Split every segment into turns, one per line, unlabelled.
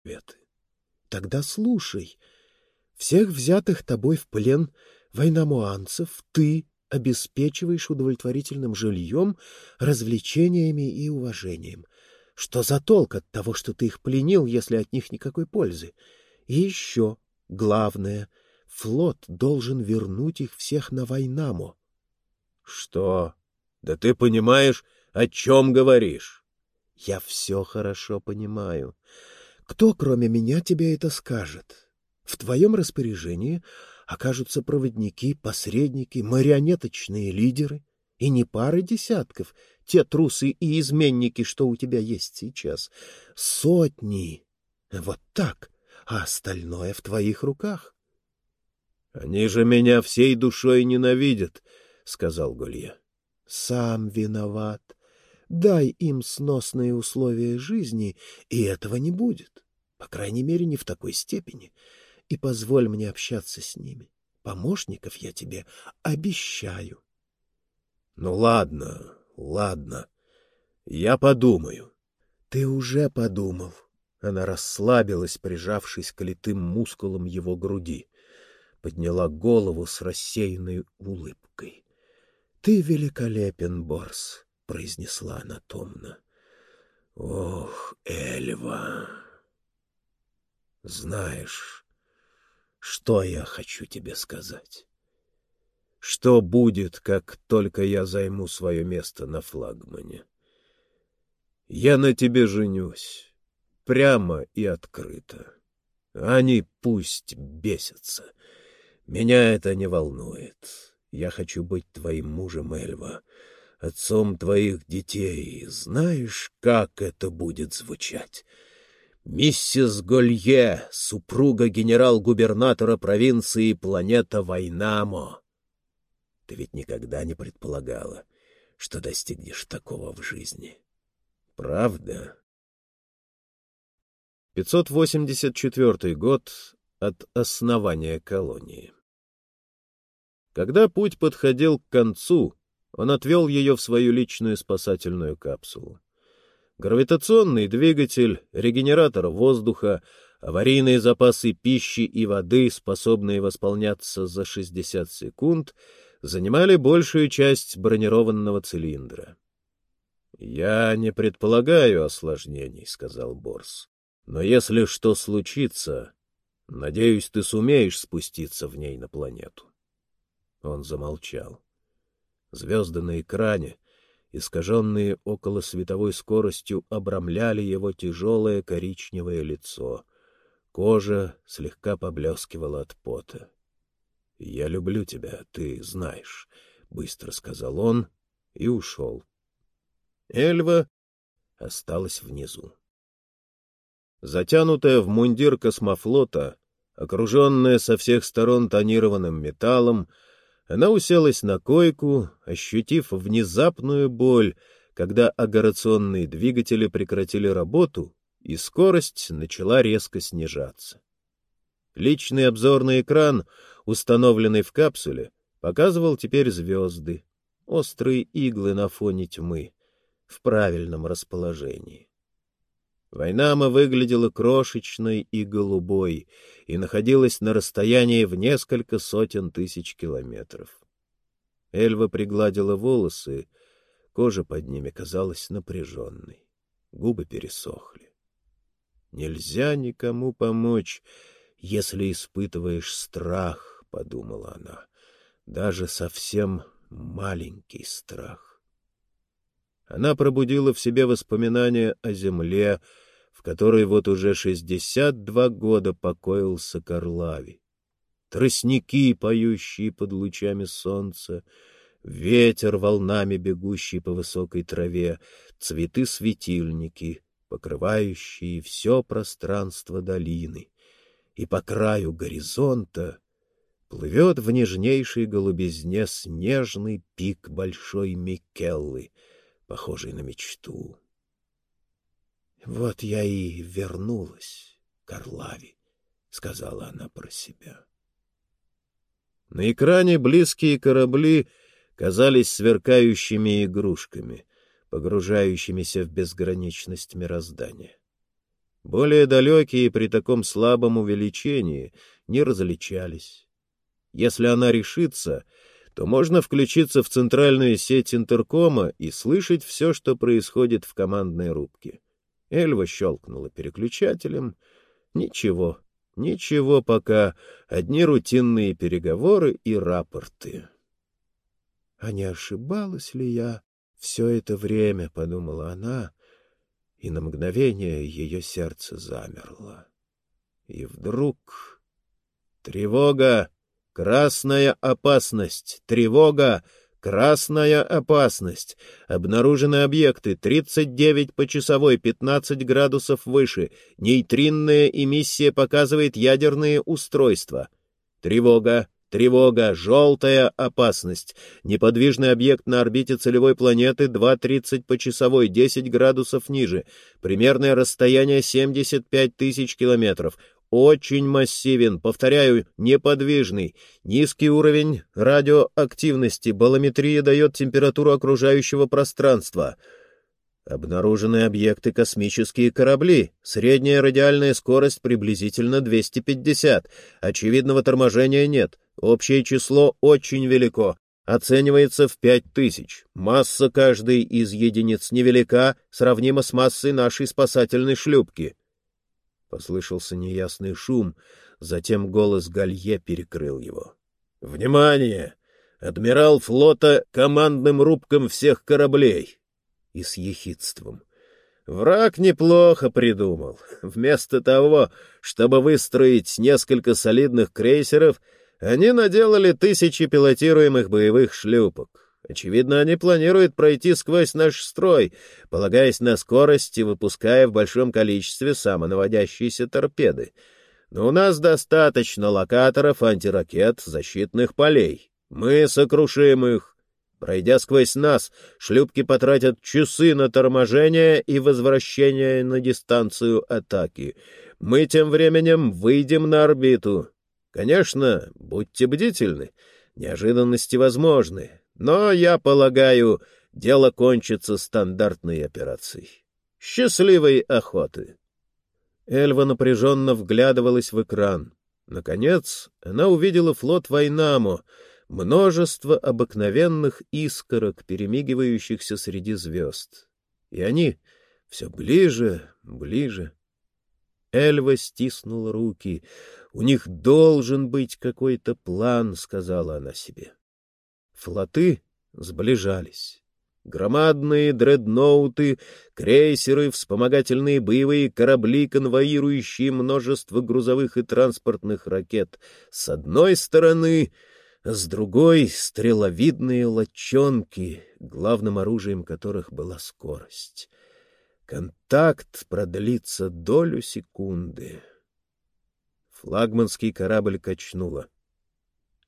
ответы. Тогда слушай. Всех взятых тобой в плен войномуанцев ты обеспечиваешь удовлетворительным жильем, развлечениями и уважением. Что за толк от того, что ты их пленил, если от них никакой пользы? И еще, главное, флот должен вернуть их всех на Войнаму.
— Что? Да ты понимаешь, о чем говоришь?
— Я все хорошо понимаю. Кто, кроме меня, тебе это скажет? В твоем распоряжении окажутся проводники, посредники, марионеточные лидеры, и не пары десятков, те трусы и изменники, что у тебя есть сейчас. Сотни. Вот так. А остальное в твоих руках.
— Они же меня всей душой ненавидят, — сказал Гулья.
— Сам виноват. Дай им сносные условия жизни, и этого не будет. По крайней мере, не в такой степени и позволь мне общаться с ними. Помощников я тебе обещаю.
— Ну ладно, ладно. Я подумаю.
— Ты уже подумал. Она расслабилась, прижавшись к литым мускулам его груди. Подняла голову с рассеянной улыбкой. — Ты великолепен, Борс, — произнесла она томно. — Ох, Эльва! Знаешь, что я хочу тебе сказать? Что будет, как только я займу свое место на флагмане? Я на тебе женюсь, прямо и открыто. Они пусть бесятся. Меня это не волнует. Я хочу быть твоим мужем, Эльва, отцом твоих детей. Знаешь, как это будет звучать? Миссис Голье, супруга генерал-губернатора провинции планета Вайнамо. Ты ведь никогда не предполагала, что достигнешь такого в жизни. Правда?
584 год от основания колонии. Когда путь подходил к концу, он отвел ее в свою личную спасательную капсулу. Гравитационный двигатель, регенератор воздуха, аварийные запасы пищи и воды, способные восполняться за 60 секунд, занимали большую часть бронированного цилиндра. «Я не предполагаю осложнений», — сказал Борс. «Но если что случится, надеюсь, ты сумеешь спуститься в ней на планету». Он замолчал. Звезды на экране — искаженные около световой скоростью, обрамляли его тяжелое коричневое лицо. Кожа слегка поблескивала от пота. — Я люблю тебя, ты знаешь, — быстро сказал он и ушел. Эльва осталась внизу. Затянутая в мундир космофлота, окруженная со всех сторон тонированным металлом, она уселась на койку, ощутив внезапную боль, когда агарационные двигатели прекратили работу, и скорость начала резко снижаться. Личный обзорный экран, установленный в капсуле, показывал теперь звезды, острые иглы на фоне тьмы, в правильном расположении. Войнама выглядела крошечной и голубой и находилась на расстоянии в несколько сотен тысяч километров. Эльва пригладила волосы, кожа под ними казалась напряженной, губы пересохли. «Нельзя никому помочь, если испытываешь страх», — подумала она, — «даже совсем маленький страх». Она пробудила в себе воспоминания о земле, в которой вот уже шестьдесят два года покоился Карлави. Тростники, поющие под лучами солнца, ветер, волнами бегущий по высокой траве, цветы-светильники, покрывающие все пространство долины. И по краю горизонта плывет в нежнейшей голубизне снежный пик большой Микеллы — похожий на мечту. «Вот я и вернулась к Орлаве», — сказала она про себя. На экране близкие корабли казались сверкающими игрушками, погружающимися в безграничность мироздания. более далекие при таком слабом увеличении не различались. Если она решится, то можно включиться в центральную сеть интеркома и слышать все, что происходит в командной рубке. Эльва щелкнула переключателем. Ничего, ничего пока, одни рутинные переговоры и рапорты. — А не ошибалась ли я все это время, — подумала она, и на мгновение ее сердце замерло. И вдруг... Тревога! Красная опасность! Тревога! Красная опасность! Обнаружены объекты 39 по часовой, 15 градусов выше. Нейтринная эмиссия показывает ядерные устройства. Тревога! Тревога, желтая опасность. Неподвижный объект на орбите целевой планеты 2.30 по часовой, 10 градусов ниже. Примерное расстояние 75 тысяч километров. Очень массивен, повторяю, неподвижный. Низкий уровень радиоактивности. Балометрия дает температуру окружающего пространства. Обнаружены объекты космические корабли. Средняя радиальная скорость приблизительно 250. Очевидного торможения нет. Общее число очень велико. Оценивается в пять тысяч. Масса каждой из единиц невелика, сравнима с массой нашей спасательной шлюпки. Послышался неясный шум, затем голос Галье перекрыл его. «Внимание! Адмирал флота командным рубком всех кораблей!» И с ехидством. Враг неплохо придумал. Вместо того, чтобы выстроить несколько солидных крейсеров, они наделали тысячи пилотируемых боевых шлюпок. Очевидно, они планируют пройти сквозь наш строй, полагаясь на скорость и выпуская в большом количестве самонаводящиеся торпеды. Но у нас достаточно локаторов, антиракет, защитных полей. Мы сокрушим их. Пройдя сквозь нас, шлюпки потратят часы на торможение и возвращение на дистанцию атаки. Мы тем временем выйдем на орбиту. Конечно, будьте бдительны. Неожиданности возможны. Но, я полагаю, дело кончится стандартной операцией. Счастливой охоты! Эльва напряженно вглядывалась в экран. Наконец, она увидела флот Вайнамо, множество обыкновенных искорок, перемигивающихся среди звезд. И они все ближе, ближе. Эльва стиснула руки. «У них должен быть какой-то план», — сказала она себе. Флоты сближались. Громадные дредноуты, крейсеры, вспомогательные боевые корабли, конвоирующие множество грузовых и транспортных ракет. С одной стороны, с другой — стреловидные лочонки, главным оружием которых была скорость. Контакт продлится долю секунды. Флагманский корабль качнуло.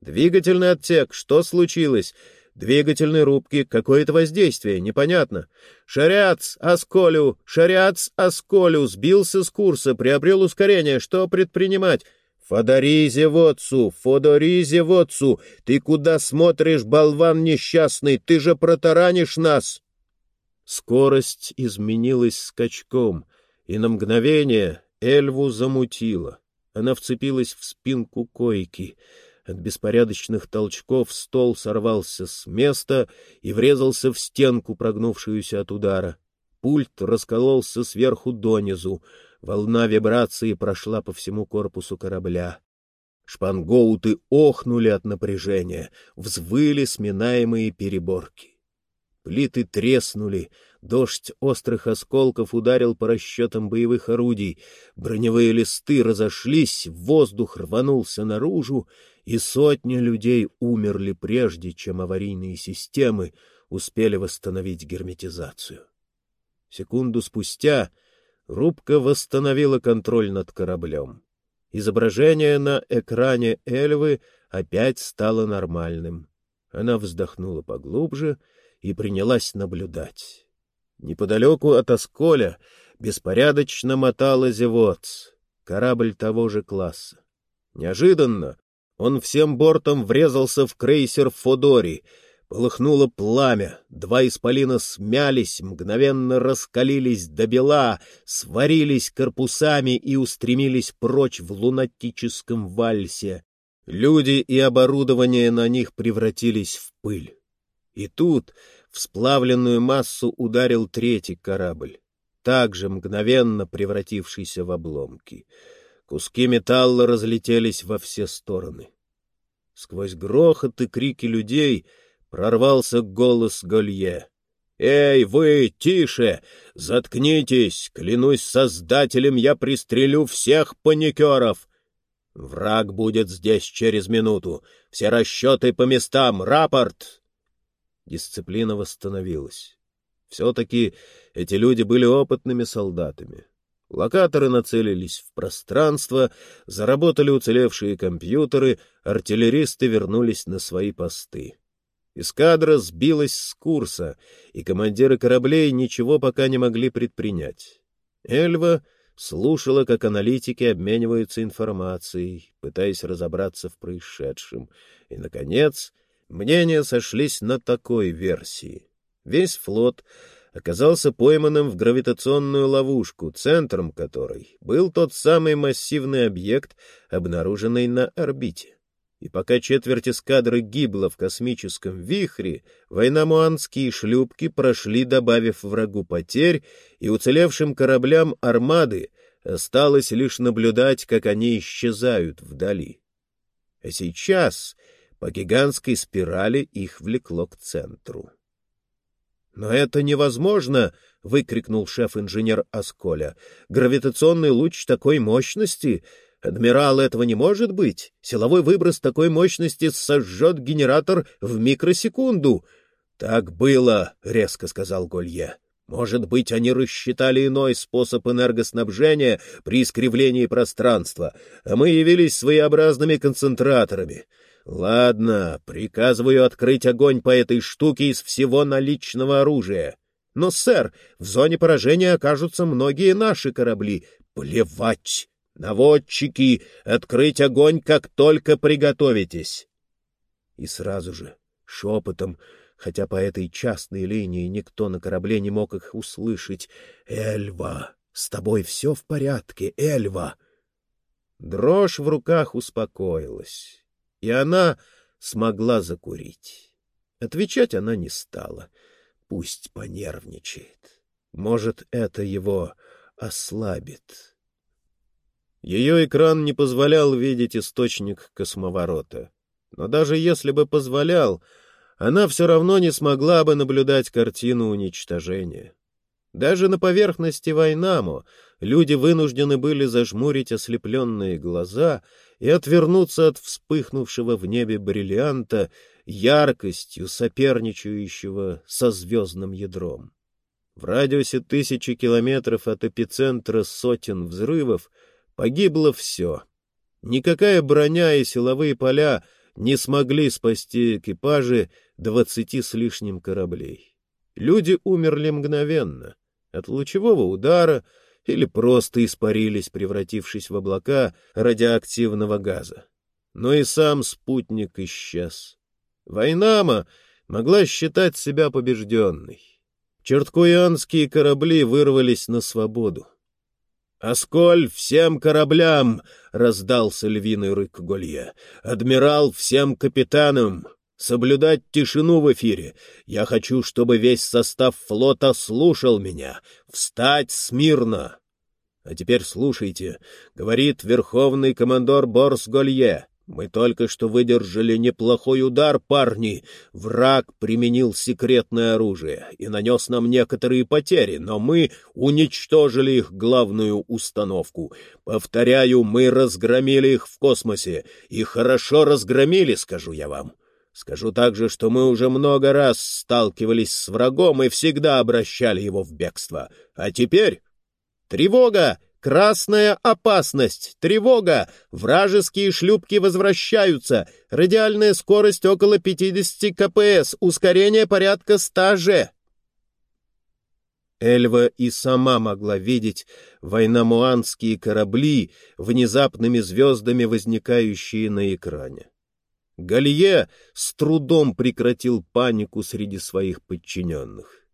Двигательный отсек, что случилось? Двигательной рубки, какое-то воздействие, непонятно. Шаряц, Асколю, Шаряц, Асколю, сбился с курса, приобрел ускорение, что предпринимать? Фодоризе Вотсу, Фодоризе Вотсу, ты куда смотришь, болван несчастный, ты же протаранишь нас! Скорость изменилась скачком, и на мгновение Эльву замутило. Она вцепилась в спинку койки — от беспорядочных толчков стол сорвался с места и врезался в стенку, прогнувшуюся от удара. Пульт раскололся сверху донизу. Волна вибрации прошла по всему корпусу корабля. Шпангоуты охнули от напряжения, взвыли сминаемые переборки. Плиты треснули, дождь острых осколков ударил по расчетам боевых орудий, броневые листы разошлись, воздух рванулся наружу, и сотни людей умерли прежде, чем аварийные системы успели восстановить герметизацию. Секунду спустя рубка восстановила контроль над кораблем. Изображение на экране Эльвы опять стало нормальным. Она вздохнула поглубже — и принялась наблюдать. Неподалеку от Осколя беспорядочно мотала Зевоц, корабль того же класса. Неожиданно он всем бортом врезался в крейсер Фодори. Полыхнуло пламя, два исполина смялись, мгновенно раскалились до бела, сварились корпусами и устремились прочь в лунатическом вальсе. Люди и оборудование на них превратились в пыль. И тут в сплавленную массу ударил третий корабль, также мгновенно превратившийся в обломки. Куски металла разлетелись во все стороны. Сквозь грохот и крики людей — прорвался голос Голье. «Эй, вы, тише! Заткнитесь! Клянусь создателем, я пристрелю всех паникеров!» «Враг будет здесь через минуту! Все расчеты по местам! Рапорт!» Дисциплина восстановилась. Все-таки эти люди были опытными солдатами. Локаторы нацелились в пространство, заработали уцелевшие компьютеры, артиллеристы вернулись на свои посты. Эскадра сбилась с курса, и командиры кораблей ничего пока не могли предпринять. Эльва слушала, как аналитики обмениваются информацией, пытаясь разобраться в происшедшем. И, наконец, мнения сошлись на такой версии. Весь флот оказался пойманным в гравитационную ловушку, центром которой был тот самый массивный объект, обнаруженный на орбите. И пока четверть эскадры гибла в космическом вихре, войномуанские шлюпки прошли, добавив врагу потерь, и уцелевшим кораблям армады осталось лишь наблюдать, как они исчезают вдали. А сейчас по гигантской спирали их влекло к центру. «Но это невозможно!» — выкрикнул шеф-инженер Асколя. «Гравитационный луч такой мощности Адмирал, этого не может быть. Силовой выброс такой мощности сожжет генератор в микросекунду. — Так было, — резко сказал Голье. — Может быть, они рассчитали иной способ энергоснабжения при искривлении пространства, а мы явились своеобразными концентраторами. Ладно, приказываю открыть огонь по этой штуке из всего наличного оружия. Но, сэр, в зоне поражения окажутся многие наши корабли. Плевать! Наводчики, открыть огонь, как только приготовитесь. И сразу же, шепотом, хотя по этой частной линии никто на корабле не мог их услышать, «Эльва, с тобой все в порядке, Эльва!» Дрожь в руках успокоилась, и она смогла закурить. Отвечать она не стала. Пусть понервничает. Может, это его ослабит. Ее экран не позволял видеть источник космоворота. Но даже если бы позволял, она все равно не смогла бы наблюдать картину уничтожения. Даже на поверхности Вайнамо люди вынуждены были зажмурить ослепленные глаза и отвернуться от вспыхнувшего в небе бриллианта яркостью, соперничающего со звездным ядром. В радиусе тысячи километров от эпицентра сотен взрывов — Погибло все. Никакая броня и силовые поля не смогли спасти экипажи двадцати с лишним кораблей. Люди умерли мгновенно, от лучевого удара или просто испарились, превратившись в облака радиоактивного газа. Но и сам спутник исчез. Войнама могла считать себя побежденной. Черткуянские корабли вырвались на свободу. «Асколь всем кораблям!» — раздался львиный рык Голье. «Адмирал всем капитанам! Соблюдать тишину в эфире! Я хочу, чтобы весь состав флота слушал меня! Встать смирно!» «А теперь слушайте», — говорит верховный командор Борс Голье. Мы только что выдержали неплохой удар, парни. Враг применил секретное оружие и нанес нам некоторые потери, но мы уничтожили их главную установку. Повторяю, мы разгромили их в космосе. И хорошо разгромили, скажу я вам. Скажу также, что мы уже много раз сталкивались с врагом и всегда обращали его в бегство. А теперь... Тревога! Красная опасность! Тревога! Вражеские шлюпки возвращаются! Радиальная скорость около 50 кпс, ускорение порядка 100 же!» Эльва и сама могла видеть войномуанские корабли, внезапными звездами возникающие на экране. Галье с трудом прекратил панику среди своих подчиненных.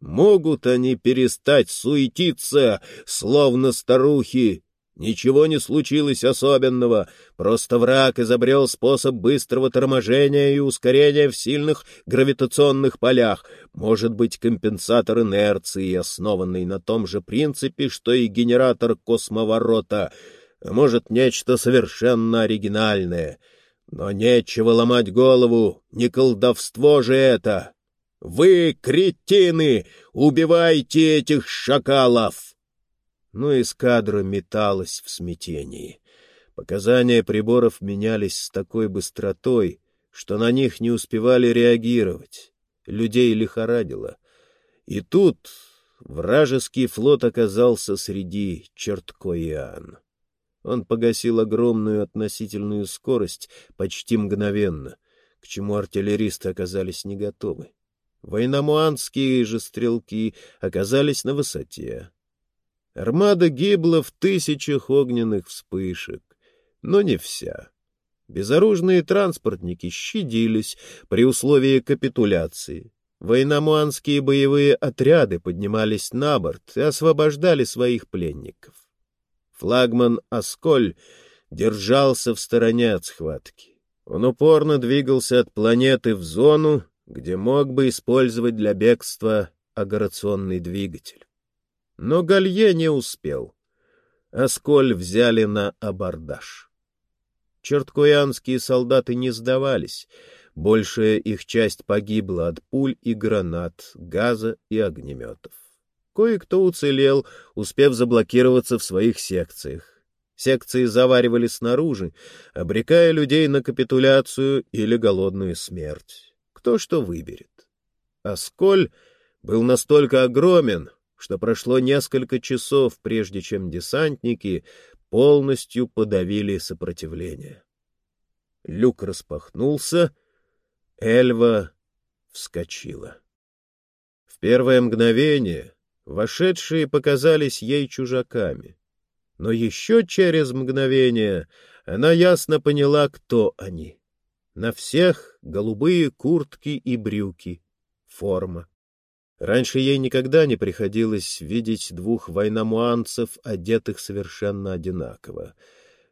Могут они перестать суетиться, словно старухи, Ничего не случилось особенного, просто враг изобрел способ быстрого торможения и ускорения в сильных гравитационных полях, может быть, компенсатор инерции, основанный на том же принципе, что и генератор космоворота, а может, нечто совершенно оригинальное. Но нечего ломать голову, не колдовство же это! Вы, кретины, убивайте этих шакалов! но эскадра металась в смятении. Показания приборов менялись с такой быстротой, что на них не успевали реагировать. Людей лихорадило. И тут вражеский флот оказался среди Черткоиан. Он погасил огромную относительную скорость почти мгновенно, к чему артиллеристы оказались не готовы. Войномуанские же стрелки оказались на высоте. Армада гибла в тысячах огненных вспышек, но не вся. Безоружные транспортники щадились при условии капитуляции. Военномуанские боевые отряды поднимались на борт и освобождали своих пленников. Флагман Асколь держался в стороне от схватки. Он упорно двигался от планеты в зону, где мог бы использовать для бегства агорационный двигатель. Но Галье не успел. Осколь взяли на абордаж. Черткуянские солдаты не сдавались. Большая их часть погибла от пуль и гранат, газа и огнеметов. Кое-кто уцелел, успев заблокироваться в своих секциях. Секции заваривали снаружи, обрекая людей на капитуляцию или голодную смерть. Кто что выберет. Осколь был настолько огромен, что прошло несколько часов, прежде чем десантники полностью подавили сопротивление. Люк распахнулся, Эльва вскочила. В первое мгновение вошедшие показались ей чужаками, но еще через мгновение она ясно поняла, кто они. На всех голубые куртки и брюки, форма. Раньше ей никогда не приходилось видеть двух войномуанцев, одетых совершенно одинаково.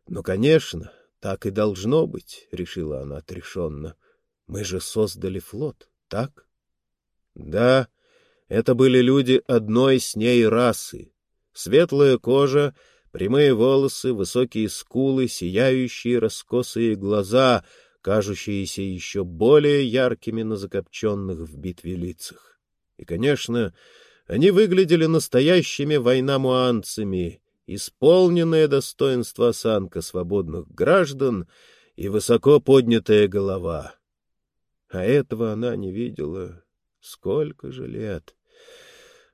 Но, конечно, так и должно быть, — решила она отрешенно. Мы же создали флот, так? Да, это были люди одной с ней расы. Светлая кожа, прямые волосы, высокие скулы, сияющие раскосые глаза, кажущиеся еще более яркими на закопченных в битве лицах. И, конечно, они выглядели настоящими войнамуанцами, исполненное достоинство осанка свободных граждан и высоко поднятая голова. А этого она не видела сколько же лет.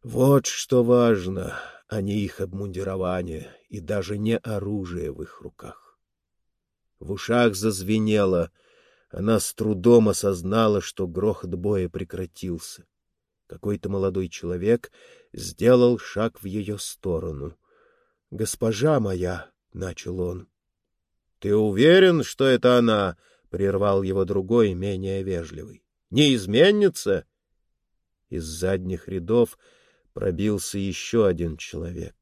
Вот что важно, а не их обмундирование и даже не оружие в их руках. В ушах зазвенело, она с трудом осознала, что грохот боя прекратился. Какой-то молодой человек сделал шаг в ее сторону. — Госпожа моя, — начал он. — Ты уверен, что это она? — прервал его другой, менее вежливый. — Не изменится? Из задних рядов пробился еще один человек.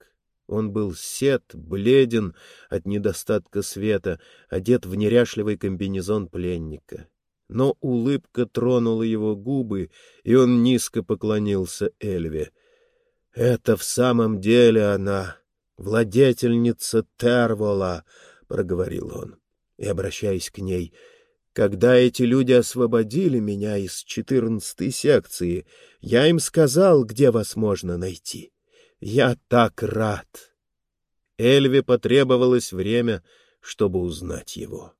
Он был сед, бледен от недостатка света, одет в неряшливый комбинезон пленника но улыбка тронула его губы, и он низко поклонился Эльве. — Это в самом деле она, владетельница Тервола, — проговорил он, и, обращаясь к ней, — когда эти люди освободили меня из четырнадцатой секции, я им сказал, где вас можно найти. Я так рад. Эльве потребовалось время, чтобы узнать его.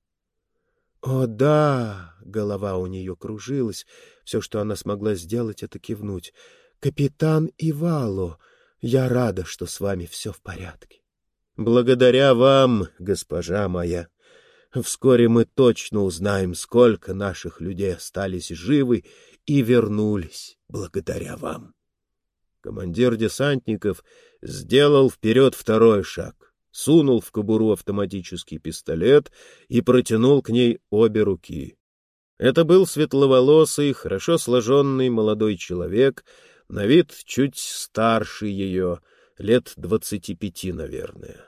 «О, да!» — голова у нее кружилась. Все, что она смогла сделать, — это кивнуть. «Капитан Ивало, я рада, что с вами все в порядке». «Благодаря вам, госпожа моя. Вскоре мы точно узнаем, сколько наших людей остались живы и вернулись благодаря вам». Командир десантников сделал вперед второй шаг. сунул в кобуру автоматический пистолет и протянул к ней обе руки. Это был светловолосый, хорошо сложенный молодой человек, на вид чуть старше ее, лет двадцати пяти, наверное.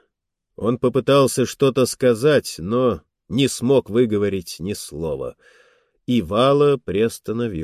Он попытался что-то сказать, но не смог выговорить ни слова. И Вала приостановил